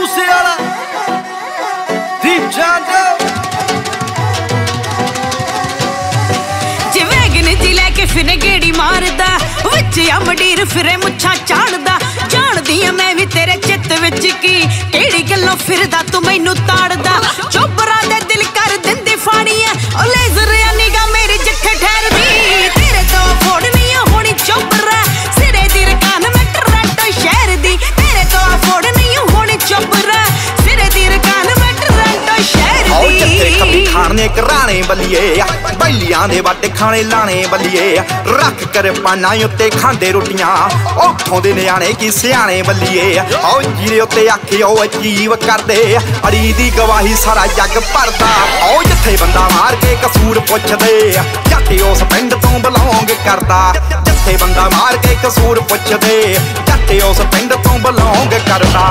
ਮੂਸੇ ਵਾਲਾ। ਦੀਪ ਜਾਂਦੋ ਜਿਵੇਂ ਗਨਜੀ ਲੈ ਕੇ ਫਿਰ ਗੇੜੀ ਮਾਰਦਾ, ਵਿੱਚ ਅਮਡੀਰ ਫਿਰੇ ਮੁੱਛਾਂ ਚਾੜਦਾ। ਜਾਣਦੀ ਆ ਮੈਂ ਵੀ ਤੇਰੇ ਚਿੱਤ ਕਰਾਣੇ ਬੱਲੀਏ ਬੈਲੀਆਂ ਦੇ ਵੱਟ ਖਾਣੇ ਲਾਣੇ ਬੱਲੀਏ ਰੱਖ ਕਰ ਪਾਣਾ ਉੱਤੇ ਖਾਂਦੇ ਰੋਟੀਆਂ। ਉੱਥੋਂ ਦੇ ਨਿਆਣੇ ਕੀ ਸਿਆਣੇ ਬੱਲੀਏ ਆਓ ਜੀਰੇ ਉੱਤੇ ਆਖਿਓ ਅਜੀਬ ਕਰਦੇ ਅੜੀ ਦੀ ਗਵਾਹੀ ਸਾਰਾ ਜੱਗ ਭਰਦਾ। ਓ ਜਿੱਥੇ ਬੰਦਾ ਮਾਰ ਕੇ ਕਸੂਰ ਪੁੱਛਦੇ ਜੱਟ ਉਸ ਪਿੰਡ ਤੋਂ ਬਲੌਂਗ ਕਰਦਾ। ਜਿੱਥੇ ਬੰਦਾ ਮਾਰ ਕੇ ਕਸੂਰ ਪੁੱਛਦੇ ਜੱਟ ਉਸ ਪਿੰਡ ਤੋਂ ਬਲੌਂਗ ਕਰਦਾ।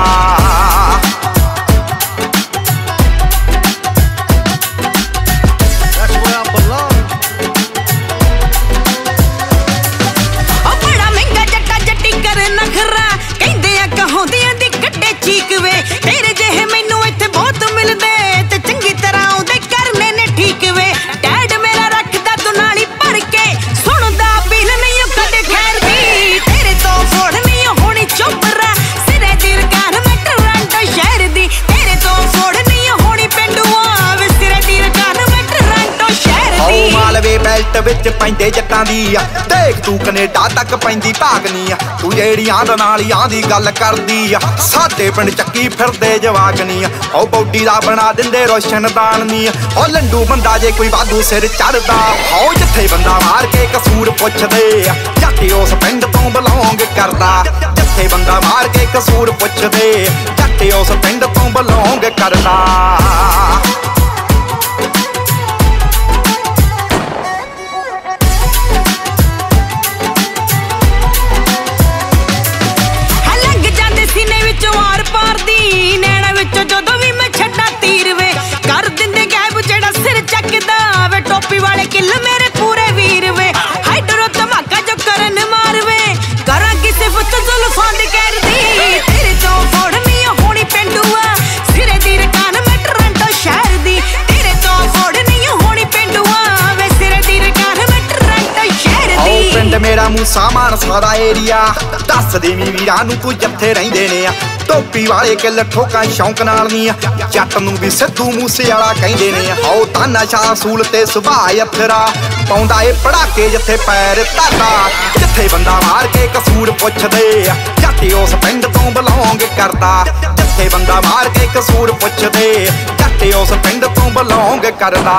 ਬੈਲਟ ਵਿੱਚ ਪੈਂਦੇ ਜੱਟਾਂ ਦੀ ਆ। ਦੇਖ ਤੂੰ ਕੈਨੇਡਾ ਤੱਕ ਪੈਂਦੀ ਭਾਗਨੀ ਆ। ਤੂੰ ਜਿਹੜੀਆਂ ਦਾ ਨਾਲੀਆਂ ਦੀ ਗੱਲ ਕਰਦੀ ਆ। ਸਾਡੇ ਪਿੰਡ ਚੱਕੀ ਫਿਰਦੇ ਜਵਾਗਨੀ ਆ। ਉਹ ਬੌਡੀ ਦਾ ਬਣਾ ਦਿੰਦੇ ਰੋਸ਼ਨਦਾਨ ਨੀ ਉਹ ਲੰਡੂ ਬੰਦਾ ਜੇ ਕੋਈ ਵਾਧੂ ਸਿਰ ਚੜਦਾ ਆਓ ਜਿੱਥੇ ਬੰਦਾ ਮਾਰ ਕੇ ਕਸੂਰ ਪੁੱਛਦੇ ਆ। ਜੱਟ ਉਸ ਪਿੰਡ ਤੋਂ ਬਲੌਂਗ ਕਰਦਾ, ਜਿੱਥੇ ਬੰਦਾ ਮਾਰ ਕੇ ਕਸੂਰ ਪੁੱਛਦੇ ਜੱਟ ਉਸ ਪਿੰਡ ਤੋਂ ਬਲੌਂਗ ਕਰਦਾ। ਪਿੰਡ ਮੇਰਾ ਮੂਸਾ ਮਾਨਸਾ ਦਾ ਏਰੀਆ ਦੱਸ ਦੇ ਵੀ ਵੀਰਾਂ ਨੂੰ ਤੂੰ ਜੱਥੇ ਰਹਿੰਦੇ ਨੇ ਆ। ਟੋਪੀ ਵਾਲੇ ਕਿੱਲ ਠੋਕਾਂ ਸ਼ੌਂਕ ਨਾਲ ਨਹੀਂ ਆ। ਜੱਟ ਨੂੰ ਵੀ ਸਿੱਧੂ ਮੂਸੇ ਵਾਲਾ ਕਹਿੰਦੇ ਨੇ ਆਓ ਤਾਨਾ ਸ਼ਾਹ ਸੂਲ ਤੇ ਸੁਭਾਅ ਅਥਰਾ। ਪਾਉਂਦਾ ਏ ਪੜਾਕੇ ਜਿੱਥੇ ਪੈਰ ਧਰਦਾ ਜਿੱਥੇ ਬੰਦਾ ਮਾਰ ਕੇ ਕਸੂਰ ਪੁੱਛਦੇ ਆ। ਜੱਟ ਉਸ ਪਿੰਡ ਤੋਂ ਬਲੌਂਗ ਕਰਦਾ। ਜਿੱਥੇ ਬੰਦਾ ਮਾਰ ਕੇ ਕਸੂਰ ਪੁੱਛਦੇ ਜੱਟ ਉਸ ਪਿੰਡ ਤੋਂ ਬਲੌਂਗ ਕਰਦਾ।